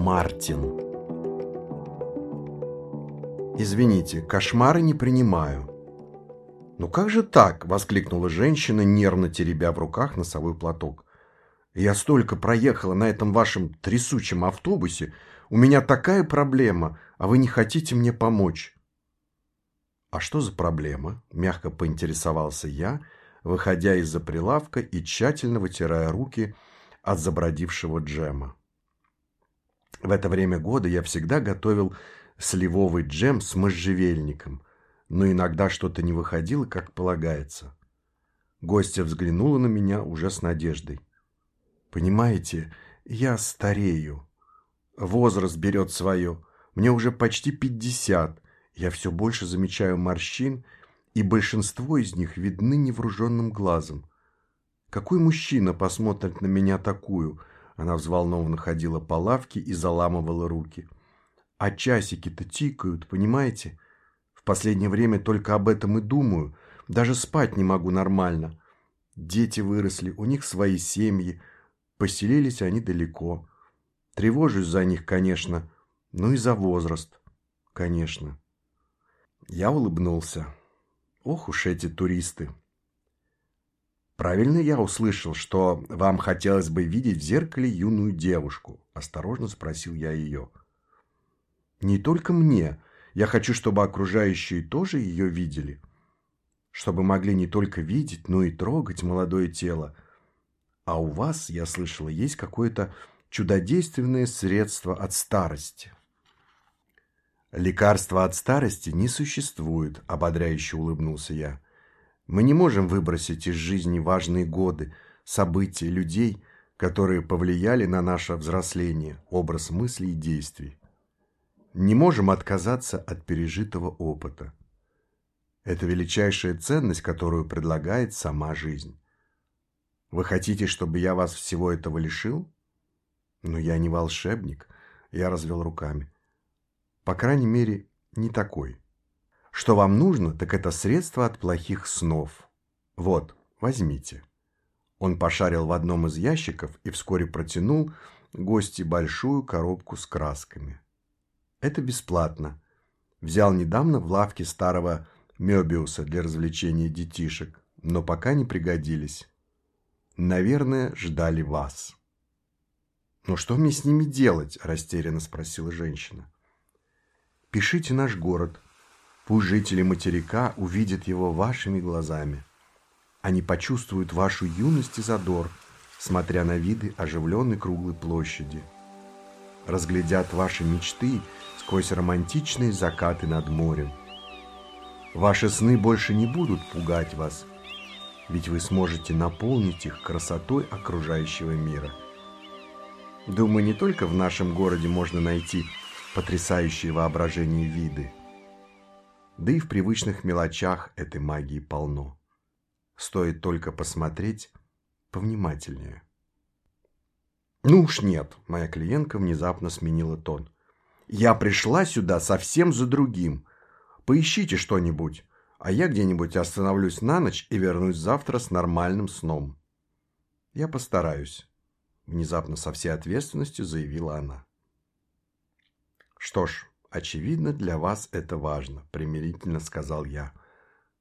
Мартин. Извините, кошмары не принимаю. «Ну как же так?» – воскликнула женщина, нервно теребя в руках носовой платок. «Я столько проехала на этом вашем трясучем автобусе. У меня такая проблема, а вы не хотите мне помочь». «А что за проблема?» – мягко поинтересовался я, выходя из-за прилавка и тщательно вытирая руки от забродившего джема. В это время года я всегда готовил сливовый джем с можжевельником – но иногда что-то не выходило, как полагается. Гостья взглянула на меня уже с надеждой. «Понимаете, я старею. Возраст берет свое. Мне уже почти пятьдесят. Я все больше замечаю морщин, и большинство из них видны невооруженным глазом. Какой мужчина посмотрит на меня такую?» Она взволнованно ходила по лавке и заламывала руки. «А часики-то тикают, понимаете?» В последнее время только об этом и думаю. Даже спать не могу нормально. Дети выросли, у них свои семьи. Поселились они далеко. Тревожусь за них, конечно. Ну и за возраст, конечно. Я улыбнулся. Ох уж эти туристы. Правильно я услышал, что вам хотелось бы видеть в зеркале юную девушку? Осторожно спросил я ее. Не только мне, я хочу, чтобы окружающие тоже ее видели. Чтобы могли не только видеть, но и трогать молодое тело. А у вас, я слышала, есть какое-то чудодейственное средство от старости. Лекарства от старости не существует, ободряюще улыбнулся я. Мы не можем выбросить из жизни важные годы, события, людей, которые повлияли на наше взросление, образ мыслей и действий не можем отказаться от пережитого опыта. Это величайшая ценность, которую предлагает сама жизнь. Вы хотите, чтобы я вас всего этого лишил? Но я не волшебник, я развел руками. По крайней мере, не такой. Что вам нужно, так это средство от плохих снов. Вот, возьмите. Он пошарил в одном из ящиков и вскоре протянул гости большую коробку с красками. Это бесплатно. Взял недавно в лавке старого Мёбиуса для развлечения детишек, но пока не пригодились. Наверное, ждали вас. «Ну что мне с ними делать?» – растерянно спросила женщина. «Пишите наш город. Пусть жители материка увидят его вашими глазами. Они почувствуют вашу юность и задор, смотря на виды оживленной круглой площади. Разглядят ваши мечты – сквозь романтичные закаты над морем. Ваши сны больше не будут пугать вас, ведь вы сможете наполнить их красотой окружающего мира. Думаю, не только в нашем городе можно найти потрясающие воображение виды, да и в привычных мелочах этой магии полно. Стоит только посмотреть повнимательнее. Ну уж нет, моя клиентка внезапно сменила тон. Я пришла сюда совсем за другим. Поищите что-нибудь, а я где-нибудь остановлюсь на ночь и вернусь завтра с нормальным сном. Я постараюсь, внезапно со всей ответственностью заявила она. Что ж, очевидно, для вас это важно, примирительно сказал я.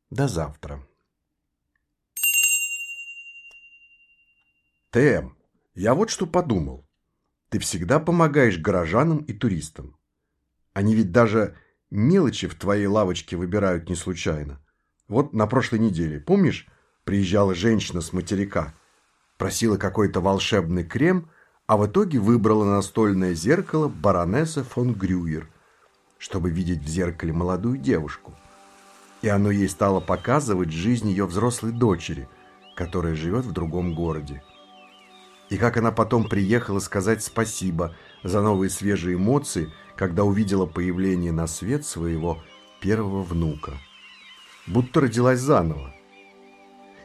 До завтра. ТМ, я вот что подумал. Ты всегда помогаешь горожанам и туристам. Они ведь даже мелочи в твоей лавочке выбирают не случайно. Вот на прошлой неделе, помнишь, приезжала женщина с материка, просила какой-то волшебный крем, а в итоге выбрала настольное зеркало баронесса фон Грюер, чтобы видеть в зеркале молодую девушку. И оно ей стало показывать жизнь ее взрослой дочери, которая живет в другом городе. И как она потом приехала сказать спасибо за новые свежие эмоции – когда увидела появление на свет своего первого внука. Будто родилась заново.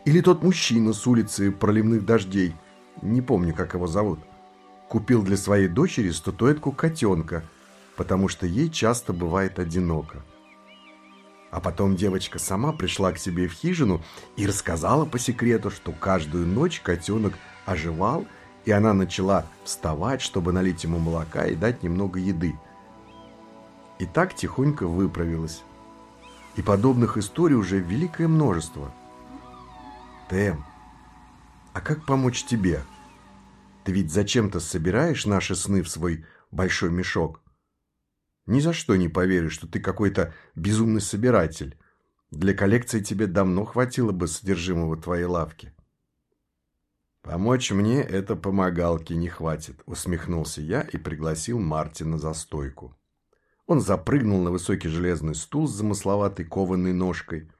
Или тот мужчина с улицы проливных дождей, не помню, как его зовут, купил для своей дочери статуэтку котенка, потому что ей часто бывает одиноко. А потом девочка сама пришла к себе в хижину и рассказала по секрету, что каждую ночь котенок оживал и она начала вставать, чтобы налить ему молока и дать немного еды. И так тихонько выправилась. И подобных историй уже великое множество. Тэм, а как помочь тебе? Ты ведь зачем-то собираешь наши сны в свой большой мешок? Ни за что не поверю, что ты какой-то безумный собиратель. Для коллекции тебе давно хватило бы содержимого твоей лавки. «Помочь мне это помогалки не хватит», — усмехнулся я и пригласил Мартина за стойку. Он запрыгнул на высокий железный стул с замысловатой кованой ножкой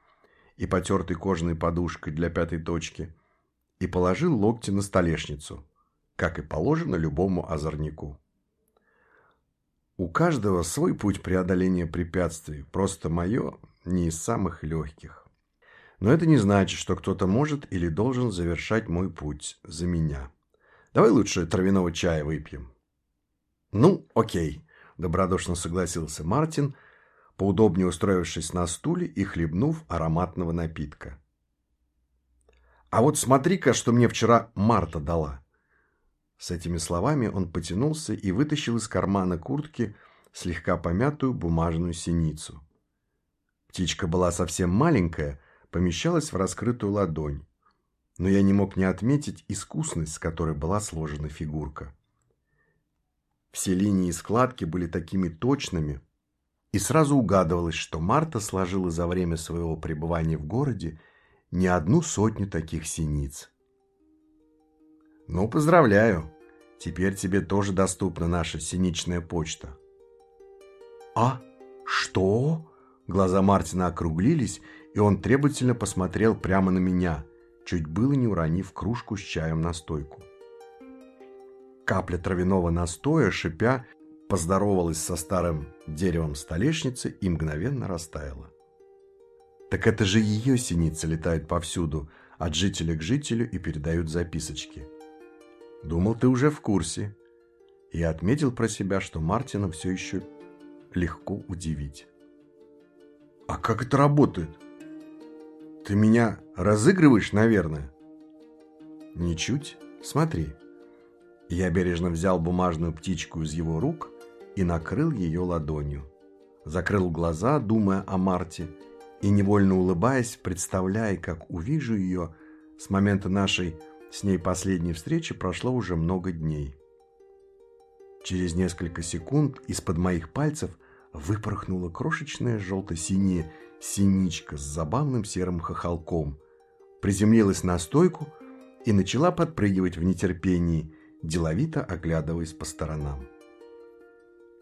и потертой кожаной подушкой для пятой точки и положил локти на столешницу, как и положено любому озорнику. У каждого свой путь преодоления препятствий, просто мое не из самых легких. Но это не значит, что кто-то может или должен завершать мой путь за меня. Давай лучше травяного чая выпьем. Ну, окей, добродушно согласился Мартин, поудобнее устроившись на стуле и хлебнув ароматного напитка. А вот смотри-ка, что мне вчера Марта дала. С этими словами он потянулся и вытащил из кармана куртки слегка помятую бумажную синицу. Птичка была совсем маленькая, помещалась в раскрытую ладонь, но я не мог не отметить искусность, с которой была сложена фигурка. Все линии и складки были такими точными, и сразу угадывалось, что Марта сложила за время своего пребывания в городе не одну сотню таких синиц. «Ну, поздравляю! Теперь тебе тоже доступна наша синичная почта». «А? Что?» Глаза Мартина округлились, и он требовательно посмотрел прямо на меня, чуть было не уронив кружку с чаем на стойку. Капля травяного настоя, шипя, поздоровалась со старым деревом столешницы и мгновенно растаяла. Так это же ее синицы летают повсюду, от жителя к жителю и передают записочки. Думал, ты уже в курсе. И отметил про себя, что Мартина все еще легко удивить. А как это работает? Ты меня разыгрываешь, наверное? Ничуть. Смотри. Я бережно взял бумажную птичку из его рук и накрыл ее ладонью. Закрыл глаза, думая о Марте, и невольно улыбаясь, представляя, как увижу ее, с момента нашей с ней последней встречи прошло уже много дней. Через несколько секунд из-под моих пальцев выпорхнула крошечная желто-синяя синичка с забавным серым хохолком, приземлилась на стойку и начала подпрыгивать в нетерпении, деловито оглядываясь по сторонам.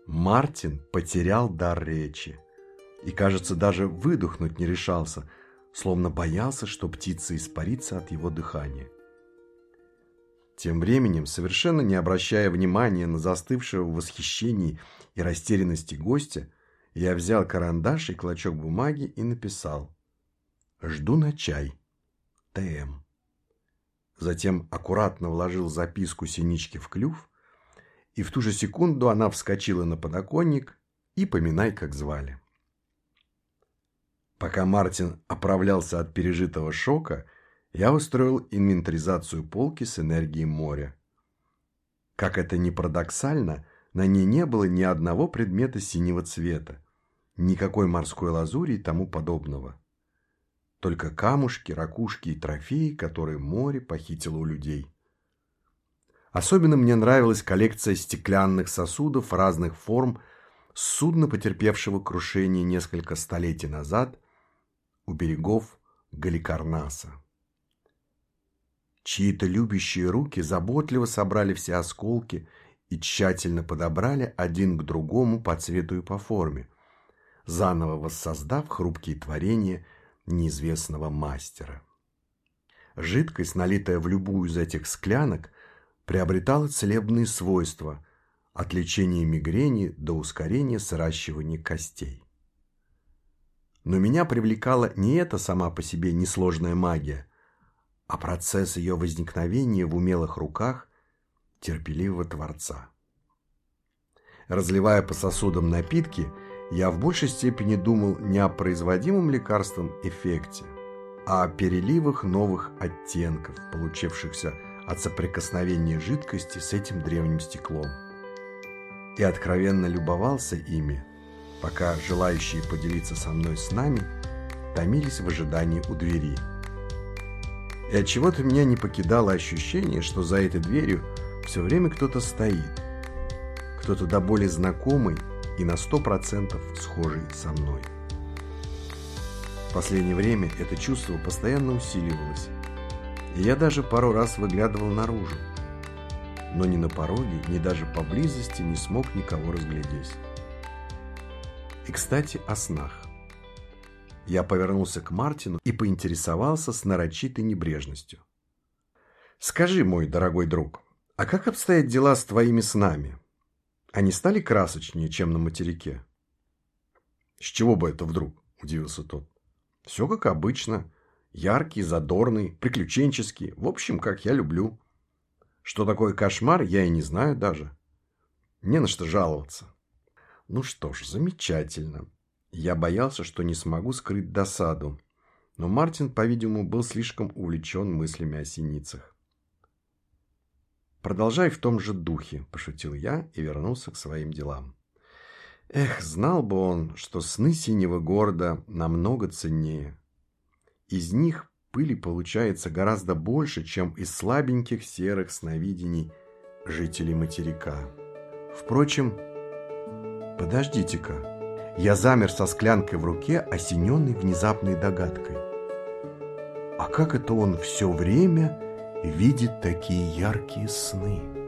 Мартин потерял дар речи и, кажется, даже выдохнуть не решался, словно боялся, что птица испарится от его дыхания. Тем временем, совершенно не обращая внимания на застывшего в восхищении и растерянности гостя, я взял карандаш и клочок бумаги и написал «Жду на чай. ТМ». Затем аккуратно вложил записку синички в клюв, и в ту же секунду она вскочила на подоконник и поминай, как звали. Пока Мартин оправлялся от пережитого шока, я устроил инвентаризацию полки с энергией моря. Как это ни парадоксально, на ней не было ни одного предмета синего цвета, никакой морской лазури и тому подобного. Только камушки, ракушки и трофеи, которые море похитило у людей. Особенно мне нравилась коллекция стеклянных сосудов разных форм судна, потерпевшего крушение несколько столетий назад у берегов Галикарнаса. Чьи-то любящие руки заботливо собрали все осколки и тщательно подобрали один к другому по цвету и по форме, заново воссоздав хрупкие творения неизвестного мастера. Жидкость, налитая в любую из этих склянок, приобретала целебные свойства от лечения мигрени до ускорения сращивания костей. Но меня привлекала не эта сама по себе несложная магия, а процесс ее возникновения в умелых руках терпеливого Творца. Разливая по сосудам напитки, я в большей степени думал не о производимом лекарством эффекте, а о переливах новых оттенков, получившихся от соприкосновения жидкости с этим древним стеклом. И откровенно любовался ими, пока желающие поделиться со мной снами томились в ожидании у двери. И от чего то меня не покидало ощущение, что за этой дверью все время кто-то стоит. Кто-то до более знакомый и на сто процентов схожий со мной. В последнее время это чувство постоянно усиливалось, и я даже пару раз выглядывал наружу, но ни на пороге, ни даже поблизости не смог никого разглядеть. И, кстати, о снах. Я повернулся к Мартину и поинтересовался с нарочитой небрежностью. «Скажи, мой дорогой друг, а как обстоят дела с твоими снами? Они стали красочнее, чем на материке?» «С чего бы это вдруг?» – удивился тот. «Все как обычно. Яркий, задорный, приключенческий. В общем, как я люблю. Что такое кошмар, я и не знаю даже. Не на что жаловаться». «Ну что ж, замечательно. Я боялся, что не смогу скрыть досаду, но Мартин, по-видимому, был слишком увлечен мыслями о синицах. «Продолжай в том же духе», – пошутил я и вернулся к своим делам. Эх, знал бы он, что сны синего города намного ценнее. Из них пыли получается гораздо больше, чем из слабеньких серых сновидений жителей материка. Впрочем, подождите-ка, я замер со склянкой в руке, осененный внезапной догадкой. А как это он все время видит такие яркие сны?